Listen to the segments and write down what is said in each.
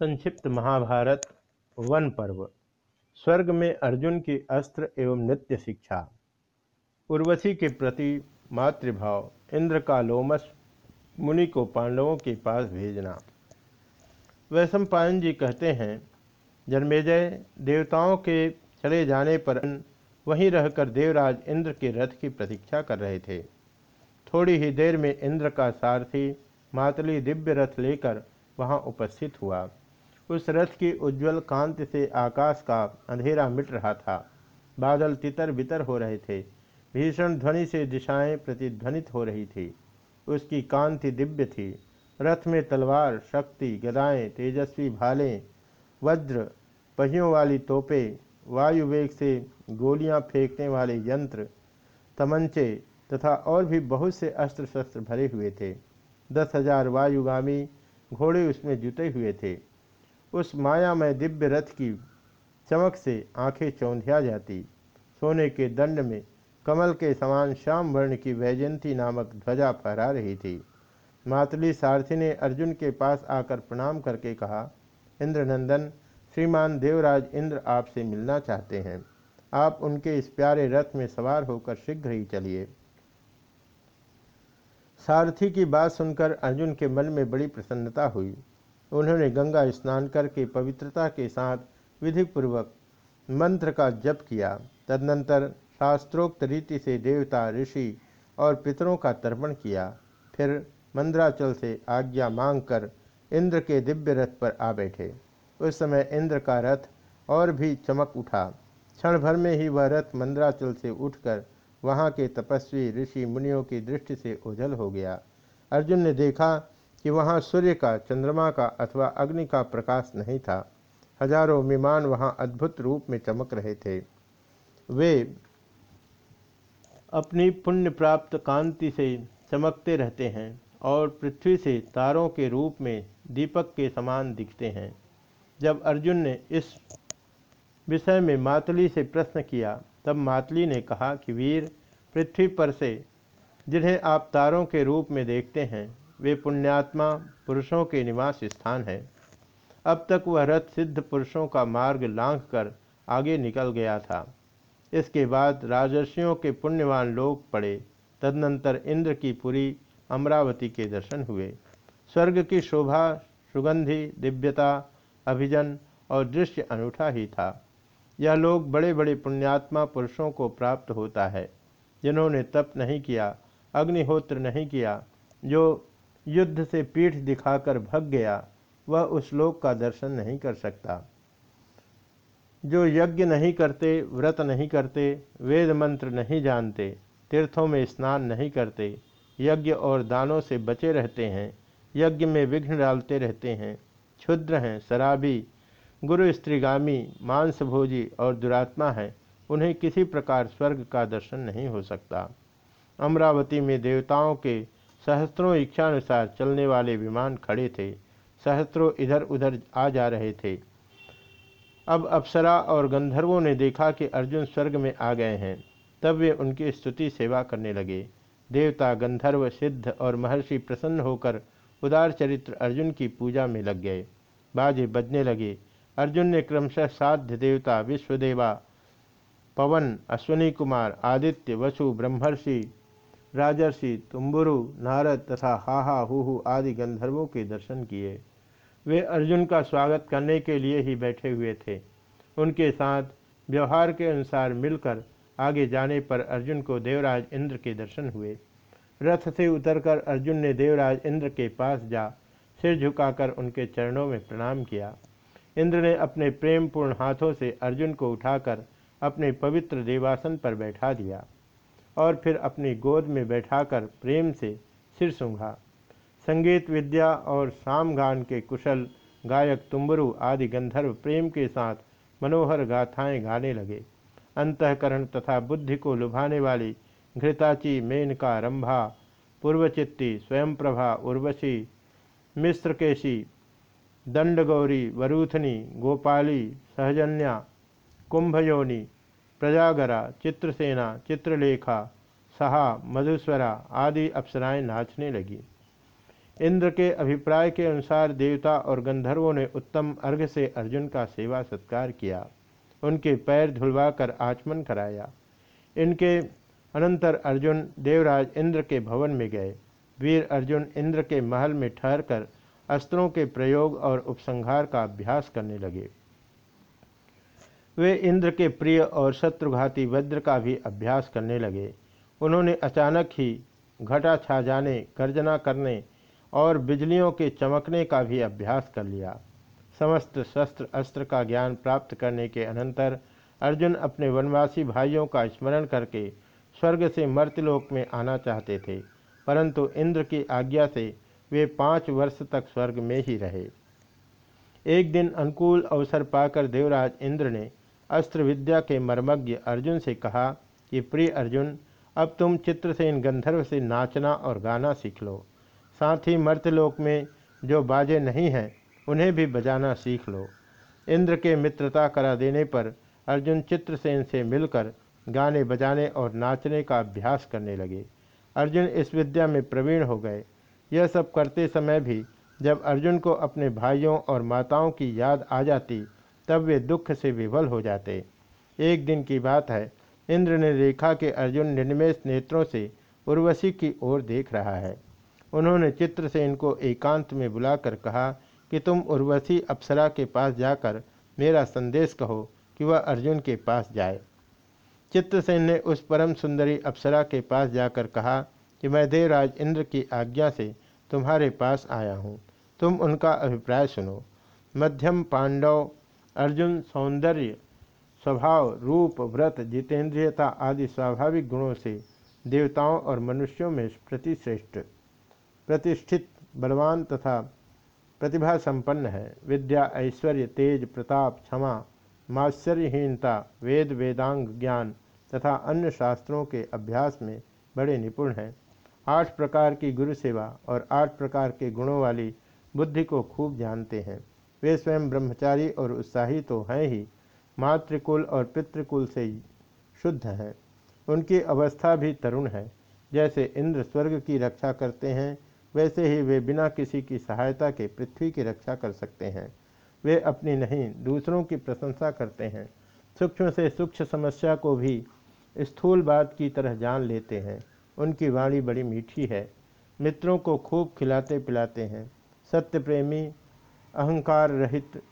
संक्षिप्त महाभारत वन पर्व। स्वर्ग में अर्जुन की अस्त्र एवं नित्य शिक्षा। उर्वशी के प्रति मातृभाव, इंद्र का लोमस, मुनि को पांडवों के पास भेजना। वैशंपायन जी कहते हैं, जन्मेजय, देवताओं के चले जाने पर वहीं रहकर देवराज इंद्र के रथ की प्रतीक्षा कर रहे थे। थोड़ी ही देर में इंद्र का सारथी मातली दिव्य रथ लेकर वहाँ उपस्थित हुआ। उस रथ की उज्जवल कांति से आकाश का अंधेरा मिट रहा था। बादल तितर बितर हो रहे थे। भीषण ध्वनि से दिशाएँ प्रतिध्वनित हो रही थी। उसकी कांति दिव्य थी। रथ में तलवार, शक्ति, गदाएँ, तेजस्वी भालें, वज्र, पहियों वाली तोपें, वायु वेग से गोलियाँ फेंकने वाले यंत्र, तमंचे तथा और भी बहुत से अस्त्र शस्त्र भरे हुए थे। दस हज़ार वायुगामी घोड़े उसमें जुटे हुए थे। उस मायामय दिव्य रथ की चमक से आँखें चौंधिया जाती। सोने के दंड में कमल के समान श्याम वर्ण की वैजयंती नामक ध्वजा फहरा रही थी। मातली सारथी ने अर्जुन के पास आकर प्रणाम करके कहा, इंद्रनंदन, श्रीमान देवराज इंद्र आपसे मिलना चाहते हैं। आप उनके इस प्यारे रथ में सवार होकर शीघ्र ही चलिए। सारथी की बात सुनकर अर्जुन के मन में बड़ी प्रसन्नता हुई। उन्होंने गंगा स्नान करके पवित्रता के साथ विधिपूर्वक मंत्र का जप किया। तदनंतर शास्त्रोक्त रीति से देवता, ऋषि और पितरों का तर्पण किया। फिर मंद्राचल से आज्ञा मांगकर इंद्र के दिव्य रथ पर आ बैठे। उस समय इंद्र का रथ और भी चमक उठा। क्षण भर में ही वह रथ मंद्राचल से उठकर वहाँ के तपस्वी ऋषि मुनियों की दृष्टि से ओझल हो गया। अर्जुन ने देखा कि वहाँ सूर्य का, चंद्रमा का अथवा अग्नि का प्रकाश नहीं था। हज़ारों विमान वहाँ अद्भुत रूप में चमक रहे थे। वे अपनी पुण्य प्राप्त कांति से चमकते रहते हैं और पृथ्वी से तारों के रूप में दीपक के समान दिखते हैं। जब अर्जुन ने इस विषय में मातली से प्रश्न किया, तब मातली ने कहा कि वीर, पृथ्वी पर से जिन्हें आप तारों के रूप में देखते हैं वे पुण्यात्मा पुरुषों के निवास स्थान है। अब तक वह रथ सिद्ध पुरुषों का मार्ग लांघ कर आगे निकल गया था। इसके बाद राजर्षियों के पुण्यवान लोग पड़े। तदनंतर इंद्र की पुरी अमरावती के दर्शन हुए। स्वर्ग की शोभा, सुगंधि, दिव्यता, अभिजन और दृश्य अनूठा ही था। यह लोग बड़े बड़े पुण्यात्मा पुरुषों को प्राप्त होता है। जिन्होंने तप नहीं किया, अग्निहोत्र नहीं किया, जो युद्ध से पीठ दिखाकर भग गया, वह उस लोक का दर्शन नहीं कर सकता। जो यज्ञ नहीं करते, व्रत नहीं करते, वेद मंत्र नहीं जानते, तीर्थों में स्नान नहीं करते, यज्ञ और दानों से बचे रहते हैं, यज्ञ में विघ्न डालते रहते हैं, क्षुद्र हैं, शराबी, गुरु स्त्रीगामी, मांसभोजी और दुरात्मा हैं, उन्हें किसी प्रकार स्वर्ग का दर्शन नहीं हो सकता। अमरावती में देवताओं के सहस्त्रों इच्छानुसार चलने वाले विमान खड़े थे। सहस्त्रों इधर उधर आ जा रहे थे। अब अप्सरा और गंधर्वों ने देखा कि अर्जुन स्वर्ग में आ गए हैं। तब वे उनकी स्तुति सेवा करने लगे। देवता, गंधर्व, सिद्ध और महर्षि प्रसन्न होकर उदार चरित्र अर्जुन की पूजा में लग गए। बाजे बजने लगे। अर्जुन ने क्रमशः साध्य देवता, विश्वदेवा, पवन, अश्वनी कुमार, आदित्य, वसु, ब्रह्मर्षि राजर्षि, तुम्बुरु, नारद तथा हाहा, हुहु आदि गंधर्वों के दर्शन किए। वे अर्जुन का स्वागत करने के लिए ही बैठे हुए थे। उनके साथ व्यवहार के अनुसार मिलकर आगे जाने पर अर्जुन को देवराज इंद्र के दर्शन हुए। रथ से उतरकर अर्जुन ने देवराज इंद्र के पास जा, सिर झुकाकर उनके चरणों में प्रणाम किया। इंद्र ने अपने प्रेमपूर्ण हाथों से अर्जुन को उठाकर अपने पवित्र देवासन पर बैठा दिया। और फिर अपनी गोद में बैठाकर प्रेम से सिर सूंघा। संगीत, विद्या और सामगान के कुशल गायक तुम्बरु आदि गंधर्व प्रेम के साथ मनोहर गाथाएँ गाने लगे। अंतकरण तथा बुद्धि को लुभाने वाली घृताची, मेनका, रंभा, पूर्वचित्ती, स्वयंप्रभा, उर्वशी, मिश्रकेशी, दंडगौरी, वरूथनी, गोपाली, सहजन्या, कुंभयोनी प्रजागरा, चित्रसेना, चित्रलेखा, सहा, मधुस्वरा आदि अप्सराएँ नाचने लगी। इंद्र के अभिप्राय के अनुसार देवता और गंधर्वों ने उत्तम अर्घ से अर्जुन का सेवा सत्कार किया। उनके पैर धुलवाकर आचमन कराया। इनके अनंतर अर्जुन देवराज इंद्र के भवन में गए। वीर अर्जुन इंद्र के महल में ठहरकर अस्त्रों के प्रयोग और उपसंहार का अभ्यास करने लगे। वे इंद्र के प्रिय और शत्रुघाती वज्र का भी अभ्यास करने लगे। उन्होंने अचानक ही घटा छा जाने, गर्जना करने और बिजलियों के चमकने का भी अभ्यास कर लिया। समस्त शस्त्र अस्त्र का ज्ञान प्राप्त करने के अनंतर अर्जुन अपने वनवासी भाइयों का स्मरण करके स्वर्ग से मर्तलोक में आना चाहते थे, परंतु इंद्र की आज्ञा से वे पाँच वर्ष तक स्वर्ग में ही रहे। एक दिन अनुकूल अवसर पाकर देवराज इंद्र ने अस्त्र विद्या के मर्मज्ञ अर्जुन से कहा कि प्रिय अर्जुन, अब तुम चित्र से इन गंधर्व से नाचना और गाना सीख लो। साथ ही मर्तलोक में जो बाजे नहीं हैं, उन्हें भी बजाना सीख लो। इंद्र के मित्रता करा देने पर अर्जुन चित्रसेन से मिलकर गाने बजाने और नाचने का अभ्यास करने लगे। अर्जुन इस विद्या में प्रवीण हो गए। यह सब करते समय भी जब अर्जुन को अपने भाइयों और माताओं की याद आ जाती तब वे दुख से विवल हो जाते। एक दिन की बात है, इंद्र ने देखा कि अर्जुन निर्मेश नेत्रों से उर्वशी की ओर देख रहा है। उन्होंने चित्र से इनको एकांत में बुलाकर कहा कि तुम उर्वशी अप्सरा के पास जाकर मेरा संदेश कहो कि वह अर्जुन के पास जाए। चित्रसेन ने उस परम सुंदरी अप्सरा के पास जाकर कहा कि मैं देवराज इंद्र की आज्ञा से तुम्हारे पास आया हूँ। तुम उनका अभिप्राय सुनो। मध्यम पांडव अर्जुन सौंदर्य, स्वभाव, रूप, व्रत, जितेंद्रियता आदि स्वाभाविक गुणों से देवताओं और मनुष्यों में प्रतिश्रेष्ठ, प्रतिष्ठित, बलवान तथा प्रतिभा संपन्न है। विद्या, ऐश्वर्य, तेज, प्रताप, क्षमा माश्चर्यहीनता वेद, वेदांग, ज्ञान तथा अन्य शास्त्रों के अभ्यास में बड़े निपुण हैं। आठ प्रकार की गुरु सेवा और आठ प्रकार के गुणों वाली बुद्धि को खूब जानते हैं। वे स्वयं ब्रह्मचारी और उत्साही तो हैं ही, मातृकुल और पितृकुल से शुद्ध हैं। उनकी अवस्था भी तरुण है। जैसे इंद्र स्वर्ग की रक्षा करते हैं, वैसे ही वे बिना किसी की सहायता के पृथ्वी की रक्षा कर सकते हैं। वे अपनी नहीं, दूसरों की प्रशंसा करते हैं। सूक्ष्म से सूक्ष्म समस्या को भी स्थूल बात की तरह जान लेते हैं। उनकी वाणी बड़ी मीठी है। मित्रों को खूब खिलाते पिलाते हैं। सत्य प्रेमी अहंकार रहित,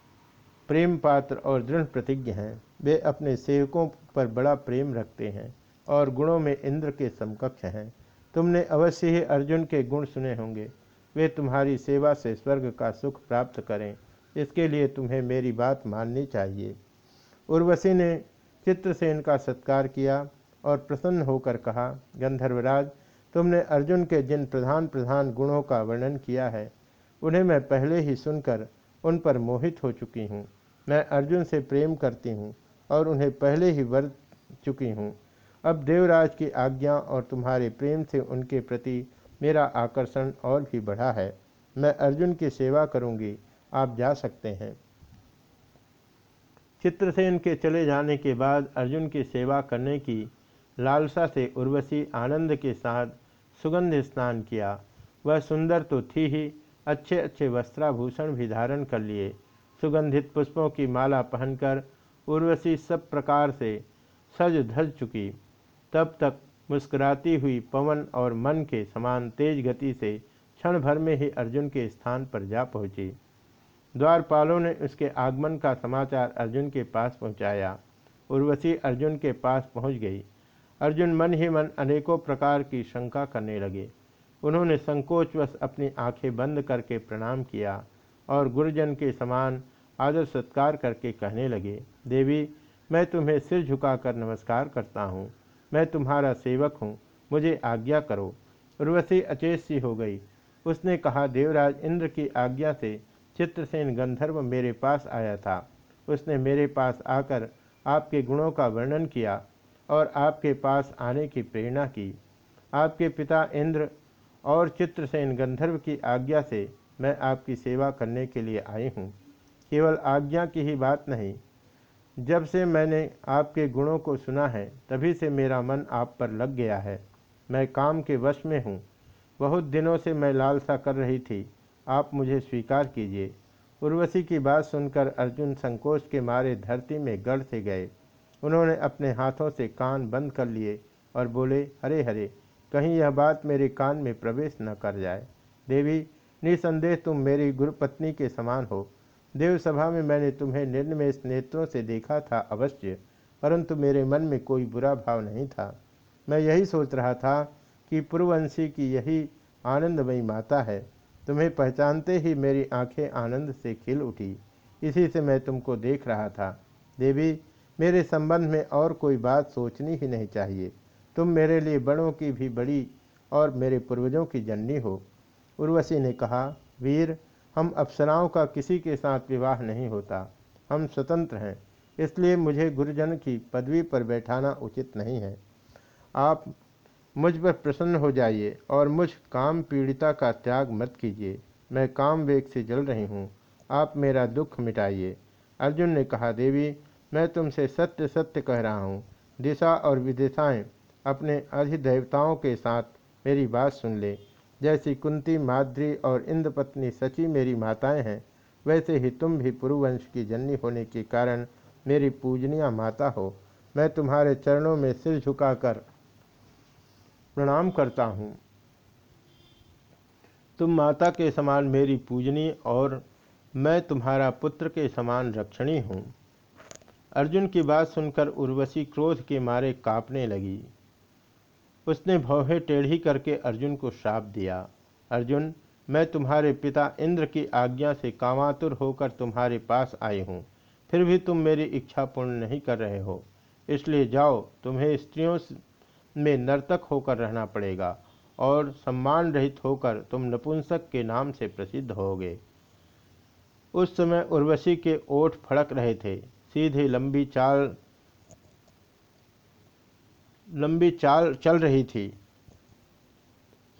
प्रेम पात्र और दृढ़ प्रतिज्ञ हैं। वे अपने सेवकों पर बड़ा प्रेम रखते हैं और गुणों में इंद्र के समकक्ष हैं। तुमने अवश्य ही अर्जुन के गुण सुने होंगे। वे तुम्हारी सेवा से स्वर्ग का सुख प्राप्त करें। इसके लिए तुम्हें मेरी बात माननी चाहिए। उर्वशी ने चित्रसेन का सत्कार किया और प्रसन्न होकर कहा, गंधर्वराज, तुमने अर्जुन के जिन प्रधान प्रधान गुणों का वर्णन किया है उन्हें मैं पहले ही सुनकर उन पर मोहित हो चुकी हूँ। मैं अर्जुन से प्रेम करती हूँ और उन्हें पहले ही वर चुकी हूँ। अब देवराज की आज्ञा और तुम्हारे प्रेम से उनके प्रति मेरा आकर्षण और भी बढ़ा है। मैं अर्जुन की सेवा करूँगी। आप जा सकते हैं। चित्रसेन के चले जाने के बाद अर्जुन की सेवा करने की लालसा से उर्वशी आनंद के साथ सुगंध स्नान किया। वह सुंदर तो थी ही अच्छे अच्छे वस्त्राभूषण भी धारण कर लिए। सुगंधित पुष्पों की माला पहनकर उर्वशी सब प्रकार से सज धज चुकी। तब तक मुस्कुराती हुई पवन और मन के समान तेज गति से क्षण भर में ही अर्जुन के स्थान पर जा पहुँची। द्वारपालों ने उसके आगमन का समाचार अर्जुन के पास पहुँचाया। उर्वशी अर्जुन के पास पहुँच गई। अर्जुन मन ही मन अनेकों प्रकार की शंका करने लगे। उन्होंने संकोचवश अपनी आँखें बंद करके प्रणाम किया और गुरुजन के समान आदर सत्कार करके कहने लगे, देवी, मैं तुम्हें सिर झुकाकर नमस्कार करता हूँ। मैं तुम्हारा सेवक हूँ। मुझे आज्ञा करो। उर्वशी अचेत सी हो गई। उसने कहा, देवराज, इंद्र की आज्ञा से चित्रसेन गंधर्व मेरे पास आया था। उसने मेरे पास आकर आपके गुणों का वर्णन किया और आपके पास आने की प्रेरणा की। आपके पिता इंद्र और चित्रसेन गंधर्व की आज्ञा से मैं आपकी सेवा करने के लिए आई हूँ। केवल आज्ञा की ही बात नहीं। जब से मैंने आपके गुणों को सुना है, तभी से मेरा मन आप पर लग गया है। मैं काम के वश में हूँ। बहुत दिनों से मैं लालसा कर रही थी। आप मुझे स्वीकार कीजिए। उर्वशी की बात सुनकर अर्जुन संकोच के मारे धरती में गढ़ से गए। उन्होंने अपने हाथों से कान बंद कर लिए और बोले, हरे हरे कहीं यह बात मेरे कान में प्रवेश न कर जाए। देवी, निसंदेह तुम मेरी गुरुपत्नी के समान हो। देव सभा में मैंने तुम्हें निर्निमेष नेत्रों से देखा था अवश्य, परंतु मेरे मन में कोई बुरा भाव नहीं था। मैं यही सोच रहा था कि पूर्ववंशी की यही आनंदमयी माता है। तुम्हें पहचानते ही मेरी आँखें आनंद से खिल उठी। इसी से मैं तुमको देख रहा था। देवी, मेरे संबंध में और कोई बात सोचनी ही नहीं चाहिए। तुम मेरे लिए बड़ों की भी बड़ी और मेरे पूर्वजों की जननी हो। उर्वशी ने कहा, वीर, हम अप्सराओं का किसी के साथ विवाह नहीं होता। हम स्वतंत्र हैं, इसलिए मुझे गुरुजन की पदवी पर बैठाना उचित नहीं है। आप मुझ पर प्रसन्न हो जाइए और मुझ काम पीड़िता का त्याग मत कीजिए। मैं काम वेग से जल रही हूँ। आप मेरा दुख मिटाइए। अर्जुन ने कहा, देवी, मैं तुमसे सत्य सत्य कह रहा हूँ। दिशा और विदिशाएँ अपने अधिदेवताओं के साथ मेरी बात सुन ले। जैसी कुंती, माद्री और इंद्रपत्नी सची मेरी माताएँ हैं, वैसे ही तुम भी पुरुवंश की जननी होने के कारण मेरी पूजनीय माता हो। मैं तुम्हारे चरणों में सिर झुकाकर प्रणाम करता हूँ। तुम माता के समान मेरी पूजनी और मैं तुम्हारा पुत्र के समान रक्षणी हूँ। अर्जुन की बात सुनकर उर्वशी क्रोध के मारे कांपने लगी। उसने भौहे टेढ़ी करके अर्जुन को श्राप दिया। अर्जुन, मैं तुम्हारे पिता इंद्र की आज्ञा से कामातुर होकर तुम्हारे पास आई हूँ। फिर भी तुम मेरी इच्छा पूर्ण नहीं कर रहे हो। इसलिए जाओ, तुम्हें स्त्रियों में नर्तक होकर रहना पड़ेगा और सम्मान रहित होकर तुम नपुंसक के नाम से प्रसिद्ध होगे। उस समय उर्वशी के ओठ फड़क रहे थे। सीधे लंबी चाल लंबी चाल, चल रही थी।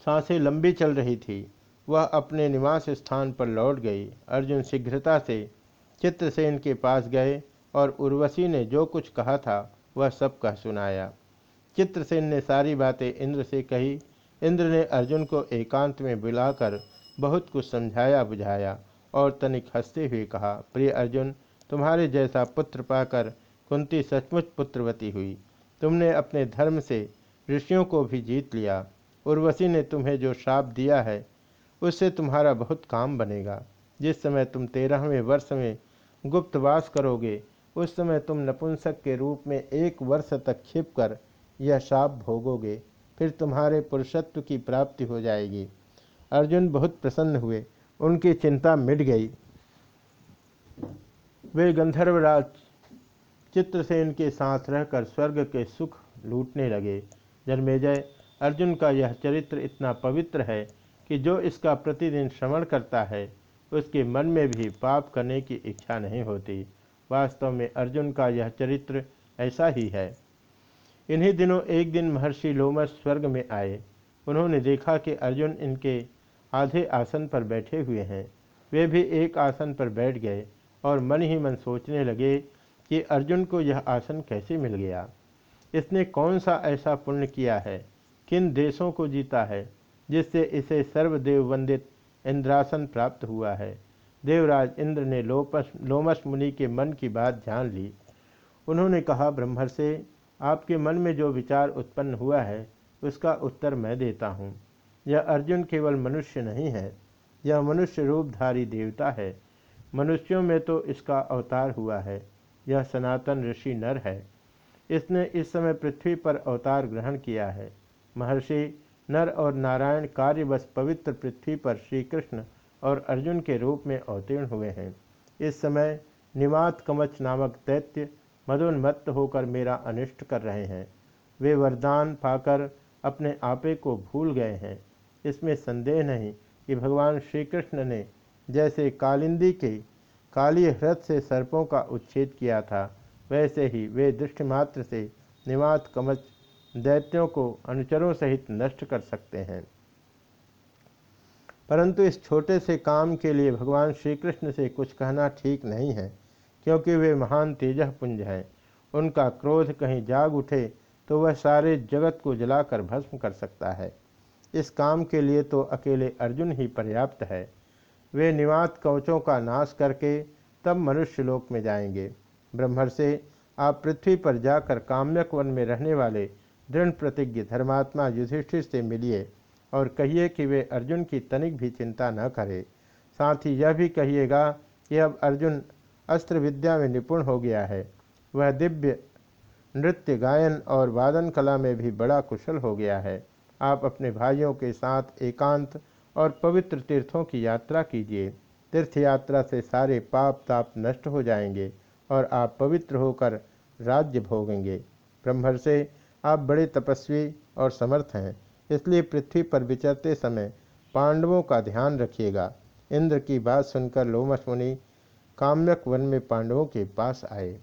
साँसें लंबी चल रही थी। वह अपने निवास स्थान पर लौट गई। अर्जुन शीघ्रता से चित्रसेन के पास गए और उर्वशी ने जो कुछ कहा था, वह सब कह सुनाया। चित्रसेन ने सारी बातें इंद्र से कही। इंद्र ने अर्जुन को एकांत में बुलाकर बहुत कुछ समझाया, बुझाया और तनिक हँसते हुए कहा, प्रिय अर्जुन, तुम्हारे जैसा पुत्र पाकर कुंती सचमुच पुत्रवती हुई। तुमने अपने धर्म से ऋषियों को भी जीत लिया, उर्वशी ने तुम्हें जो श्राप दिया है, उससे तुम्हारा बहुत काम बनेगा। जिस समय तुम तेरहवें वर्ष में गुप्तवास करोगे, उस समय तुम नपुंसक के रूप में एक वर्ष तक छिप कर यह श्राप भोगोगे, फिर तुम्हारे पुरुषत्व की प्राप्ति हो जाएगी। अर्जुन बहुत प्रसन्न हुए, उनकी चिंता मिट गई। वे गंधर्वराज चित्रसेन के साथ रहकर स्वर्ग के सुख लूटने लगे। जन्मेजय अर्जुन का यह चरित्र इतना पवित्र है कि जो इसका प्रतिदिन श्रवण करता है, उसके मन में भी पाप करने की इच्छा नहीं होती। वास्तव में अर्जुन का यह चरित्र ऐसा ही है। इन्हीं दिनों एक दिन महर्षि लोमस स्वर्ग में आए। उन्होंने देखा कि अर्जुन इनके आधे आसन पर बैठे हुए हैं। वे भी एक आसन पर बैठ गए और मन ही मन सोचने लगे कि अर्जुन को यह आसन कैसे मिल गया? इसने कौन सा ऐसा पुण्य किया है? किन देशों को जीता है, जिससे इसे सर्वदेव वंदित इंद्रासन प्राप्त हुआ है? देवराज इंद्र ने लोपस, लोमस मुनि के मन की बात जान ली। उन्होंने कहा ब्रह्मर से आपके मन में जो विचार उत्पन्न हुआ है, उसका उत्तर मैं देता हूँ। यह अर्जुन केवल मनुष्य नहीं है, यह मनुष्य रूपधारी देवता है। मनुष्यों में तो इसका अवतार हुआ है। यह सनातन ऋषि नर है। इसने इस समय पृथ्वी पर अवतार ग्रहण किया है। महर्षि नर और नारायण कार्यवश पवित्र पृथ्वी पर श्री कृष्ण और अर्जुन के रूप में अवतीर्ण हुए हैं। इस समय निवात कमच नामक दैत्य मदोन्मत्त होकर मेरा अनिष्ट कर रहे हैं। वे वरदान पाकर अपने आपे को भूल गए हैं। इसमें संदेह नहीं कि भगवान श्री कृष्ण ने जैसे कालिंदी के काली हृत से सर्पों का उच्छेद किया था। वैसे ही वे दृष्टिमात्र से निवात कमच दैत्यों को अनुचरों सहित नष्ट कर सकते हैं। परंतु इस छोटे से काम के लिए भगवान श्री कृष्ण से कुछ कहना ठीक नहीं है, क्योंकि वे महान तेजह पुंज हैं। उनका क्रोध कहीं जाग उठे तो वह सारे जगत को जलाकर भस्म कर सकता है। इस काम के लिए तो अकेले अर्जुन ही पर्याप्त है। वे निवात कवचों का नाश करके तब मनुष्य लोक में जाएँगे। ब्रह्मर से आप पृथ्वी पर जाकर काम्यक वन में रहने वाले दृढ़ प्रतिज्ञ धर्मात्मा युधिष्ठिर से मिलिए और कहिए कि वे अर्जुन की तनिक भी चिंता न करें। साथ ही यह भी कहिएगा कि अब अर्जुन अस्त्र विद्या में निपुण हो गया है। वह दिव्य नृत्य, गायन और वादन कला में भी बड़ा कुशल हो गया है। आप अपने भाइयों के साथ एकांत और पवित्र तीर्थों की यात्रा कीजिए। तीर्थ यात्रा से सारे पाप ताप नष्ट हो जाएँगे और आप पवित्र होकर राज्य भोगेंगे। ब्रह्मर से आप बड़े तपस्वी और समर्थ हैं, इसलिए पृथ्वी पर विचरते समय पांडवों का ध्यान रखिएगा। इंद्र की बात सुनकर लोमस मुनि काम्यक वन में पांडवों के पास आए।